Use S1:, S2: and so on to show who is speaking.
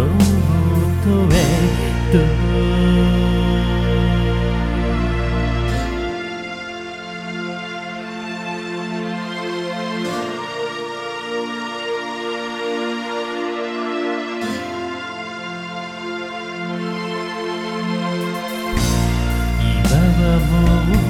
S1: のもとへ」「はもう」